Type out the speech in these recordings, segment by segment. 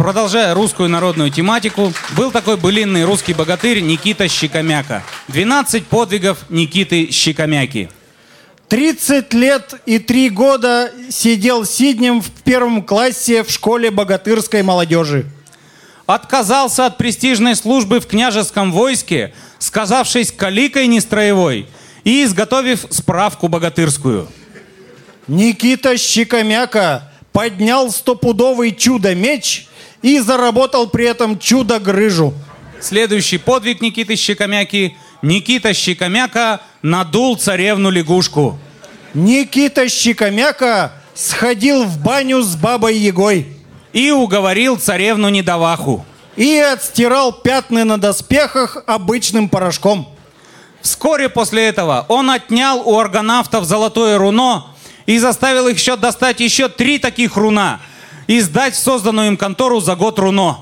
продолжая русскую народную тематику, был такой былинный русский богатырь Никита Щекомяка. 12 подвигов Никиты Щекомяки. 30 лет и 3 года сидел сиднем в первом классе в школе богатырской молодежи. Отказался от престижной службы в княжеском войске, сказавшись каликой нестроевой и изготовив справку богатырскую. Никита Щекомяка поднял стопудовый чудо-меч и заработал при этом чудо-грыжу. Следующий подвиг Никиты Щекомяки. Никита Щекомяка надул царевну-лягушку. Никита Щекомяка сходил в баню с бабой Егой И уговорил царевну-недоваху. и отстирал пятны на доспехах обычным порошком. Вскоре после этого он отнял у аргонавтов золотое руно и заставил их еще достать еще три таких руна и сдать в созданную им контору за год руно.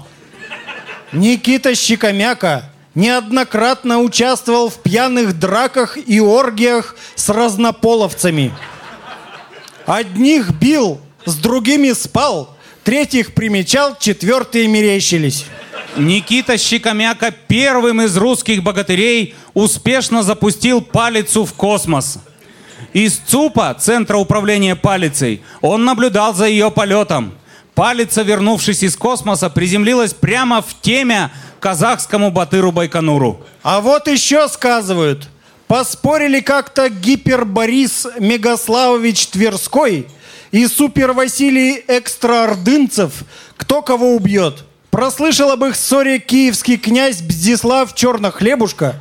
Никита Щекомяка неоднократно участвовал в пьяных драках и оргиях с разнополовцами. Одних бил, с другими спал, третьих примечал, четвертые мерещились. Никита Щекомяка первым из русских богатырей успешно запустил палицу в космос. Из ЦУПа, Центра управления палицей, он наблюдал за ее полетом. Палица, вернувшись из космоса, приземлилась прямо в темя казахскому батыру Байконуру. А вот еще сказывают, поспорили как-то Гипер Борис Мегаславович Тверской и Супер Василий Экстраордынцев, кто кого убьет. Прослышал об их ссоре киевский князь Бздислав Чернохлебушка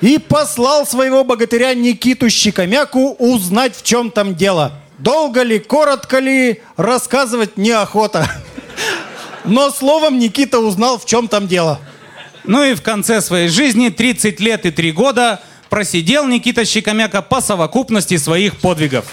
и послал своего богатыря Никиту Щекомяку узнать, в чем там дело. Долго ли, коротко ли, рассказывать неохота. Но словом Никита узнал, в чем там дело. Ну и в конце своей жизни, 30 лет и 3 года, просидел Никита Щекомяка по совокупности своих подвигов.